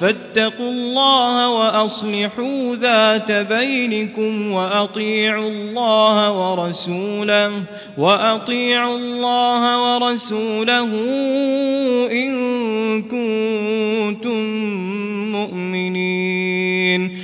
فاتقوا الله وأصلحوا ذات بينكم وأطيعوا الله ورسوله وأطيعوا الله ورسوله إن كنتم مؤمنين.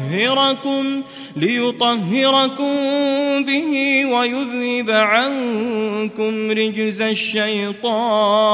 ليطهركم ليطهركم به ويذهب عنكم رجز الشيطان.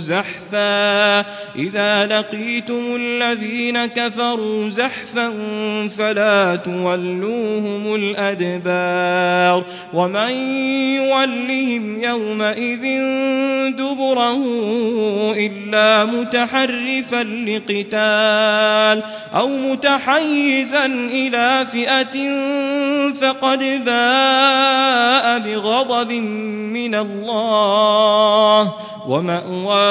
زحفا. إذا لقيتم الذين كفروا زحفا فلا تولوهم الأدبار. ومن يولهم يومئذ دبره إلا متحرفا لقتال أو متحيزا إلى فئة فقد باء بغضب من الله. ومأواه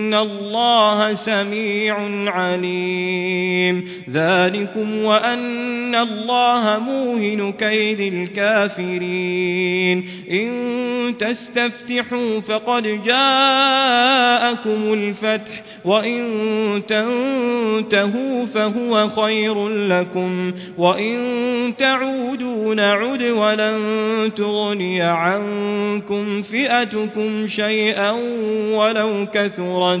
الله سميع عليم ذلكم وأن الله موهن كيد الكافرين إن تستفتحوا فقد جاءكم الفتح وإن تنتهوا فهو خير لكم وإن تعودوا نعد ولن تغني عنكم فئتكم شيئا ولو كثرت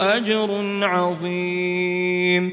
أجر عظيم.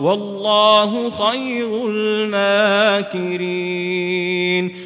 والله خير الماكرين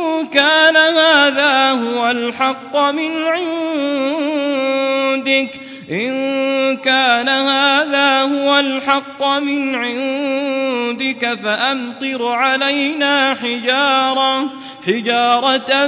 كان هذا هو الحق من عندك. إن كان هذا هو الحق من عندك فأمطر علينا حجارة حجارة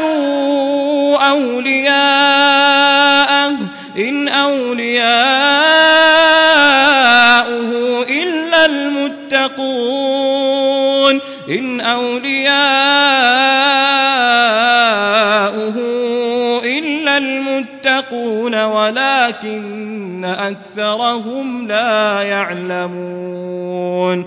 كانوا أولياءه إن أولياؤه إلا المتقون إن أولياؤه إلا المتقون ولكن أكثرهم لا يعلمون.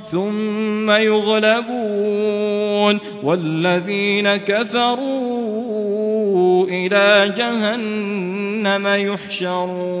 ثم يغلبون والذين كفروا إلى جهنم يحشرون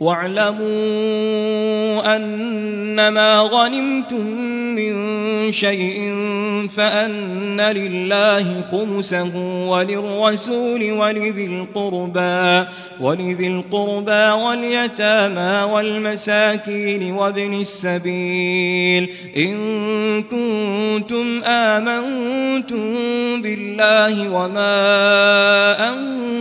واعلموا أنما غنمتم من شيء فأن لله خمسه وللرسول ولذي القربى ولذي القربى واليتامى والمساكين وابن السبيل إن كنتم آمنتم بالله وما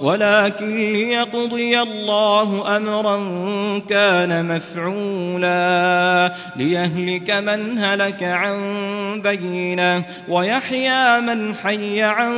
ولكن ليقضي الله أمرا كان مفعولا ليهلك من هلك عن بينة ويحيى من حي عن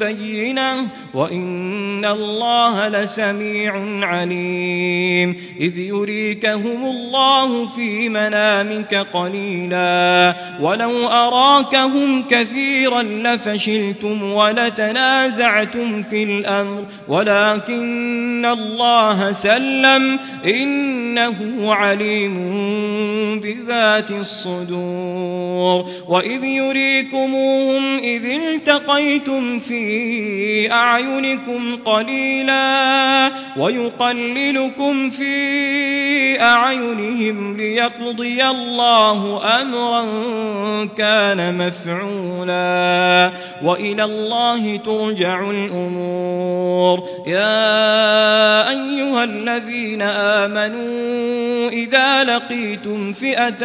بينة وإن الله لسميع عليم. إذ يريكهم الله في منامك قليلا ولو أراكهم كثيرا لفشلتم ولتنازعتم في الأمر. ولكن الله سلم إنه عليم بذات الصدور. وإذ يريكموهم إذ التقيتم في أعينكم قليلا ويقللكم في أعينهم ليقضي الله أمرا كان مفعولا وإلى الله ترجع الأمور يا أيها الذين آمنوا إذا لقيتم فئة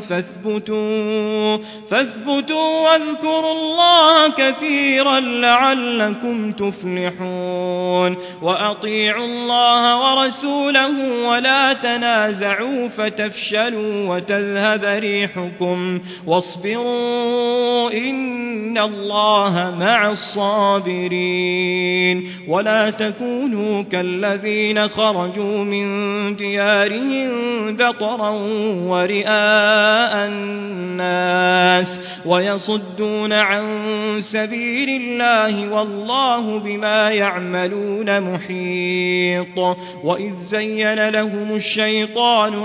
فاثبتوا فاثبتوا واذكروا الله كثيرا لعلكم تفلحون وأطيعوا الله ورسوله ولا تنسوا فتفشلوا وتذهب ريحكم. واصبروا إن الله مع الصابرين. ولا تكونوا كالذين خرجوا من ديارهم بطرا ورئاء الناس ويصدون عن سبيل الله والله بما يعملون محيط. وإذ زين لهم الشيطان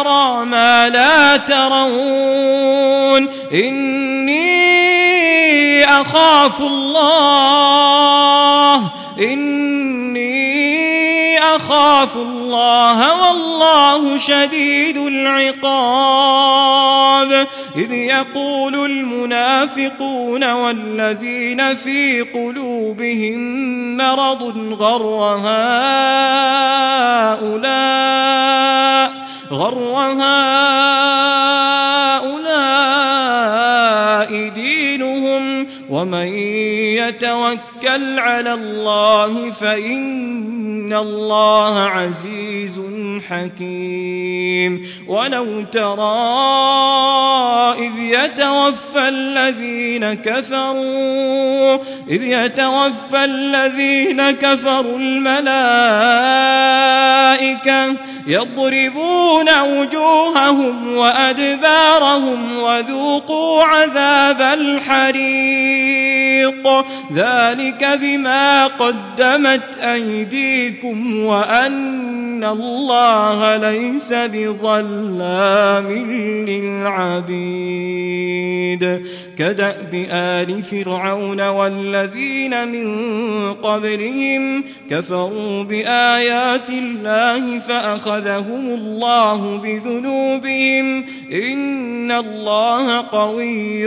أرى ما لا ترون. إني أخاف الله. إني أخاف الله. والله شديد العقاب. إذ يقول المنافقون والذين في قلوبهم مرض غر هؤلاء غر هؤلاء دينهم ومن يتوكل على الله فإن الله عزيز حكيم. ولو ترى إذ يتوفى الذين كفروا إذ يتوفى الذين كفروا الملائكة يضربون وجوههم وأدبارهم وذوقوا عذاب الحريق. ذلك بما قدمت أيديكم وأن الله ليس بظلام للعبيد. كدأب آل فرعون والذين من قبلهم كفروا بآيات الله فأخذهم الله بذنوبهم. إن الله قوي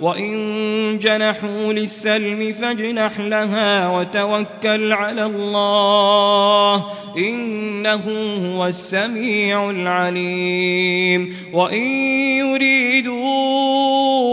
وإن جنحوا للسلم فاجنح لها وتوكل على الله إنه هو السميع العليم وإن يريدوا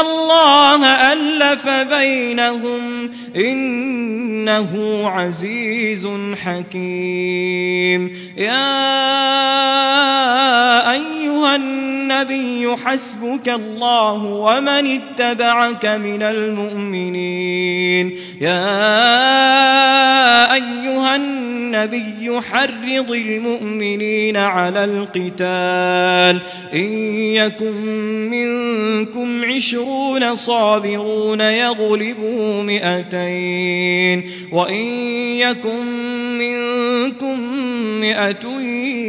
الله ألف بينهم إنه عزيز حكيم. يا أيها النبي حسبك الله ومن اتبعك من المؤمنين. يا أيها النبي حرض المؤمنين على القتال. إن يكن منكم عشرون صابرون يغلبوا مئتين. وإن يكن منكم مئة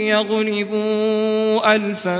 يغلبوا ألفا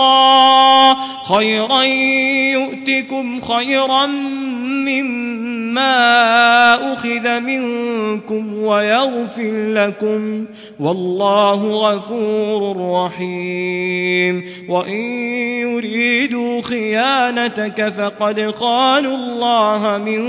خيرا يؤتكم خيرا مما أخذ منكم ويغفر لكم والله غفور رحيم. وإن يريدوا خيانتك فقد خانوا الله من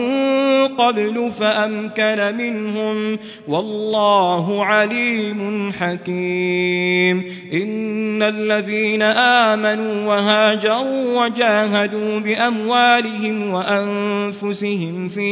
قبل فأمكن منهم والله عليم حكيم. إن الذين آمنوا وهاجروا وجاهدوا بأموالهم وأنفسهم في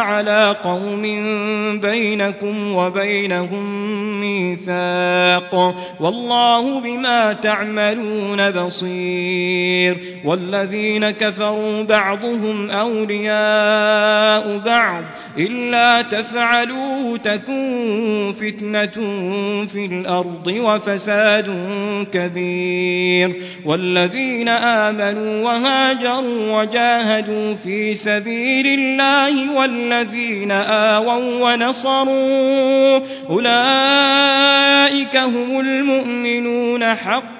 على قوم بينكم وبينهم ميثاق والله بما تعملون بصير والذين كفروا بعضهم أولياء بعض إلا تفعلوه تكون فتنة في الأرض وفساد كبير والذين آمنوا وهاجروا وجاهدوا في سبيل الله والذين آووا ونصروا أولئك هم المؤمنون حقا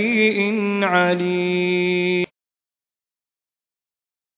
شيء عليم.